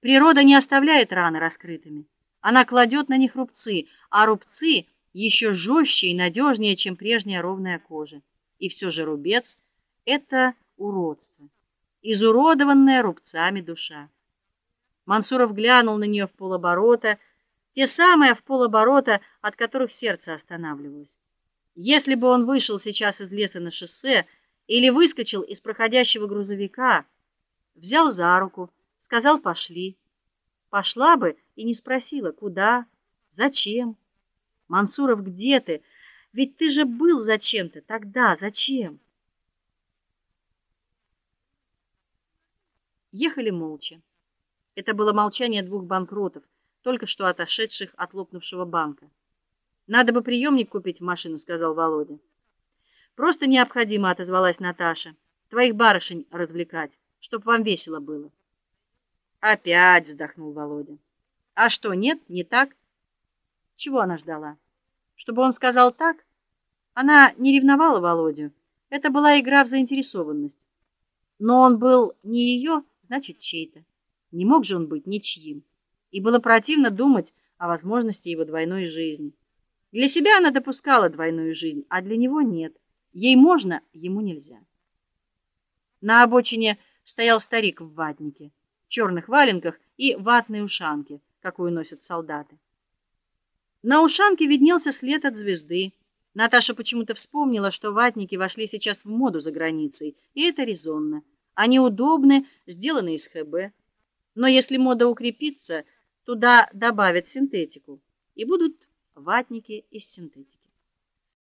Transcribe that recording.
Природа не оставляет раны раскрытыми. Она кладет на них рубцы, а рубцы еще жестче и надежнее, чем прежняя ровная кожа. И все же рубец это уродство, изуродованная рубцами душа. Мансуров глянул на нее в полоборота, те самые в полоборота, от которых сердце останавливалось. Если бы он вышел сейчас из леса на шоссе или выскочил из проходящего грузовика, взял за руку, сказал: "Пошли". Пошла бы и не спросила, куда, зачем. Мансуров, где ты? Ведь ты же был зачем-то тогда, зачем? Ехали молча. Это было молчание двух банкротов, только что отошедших от лопнувшего банка. Надо бы приемник купить в машину, сказал Володя. Просто необходимо, отозвалась Наташа. Твоих барышень развлекать, чтоб вам весело было. Опять вздохнул Володя. А что, нет, не так? Чего она ждала? Чтобы он сказал так? Она не ревновала Володю. Это была игра в заинтересованность. Но он был не ее, значит, чей-то. Не мог же он быть ничьим. И было противно думать о возможности его двойной жизни. Для себя она допускала двойную жизнь, а для него нет. Ей можно, ему нельзя. На обочине стоял старик в ватнике, черных валенках и ватной ушанке, какую носят солдаты. На ушанке виднелся след от звезды. Наташа почему-то вспомнила, что ватники вошли сейчас в моду за границей, и это резонно. Они удобны, сделаны из ХБ. Но если мода укрепится, туда добавят синтетику, и будут ватники из синтетики.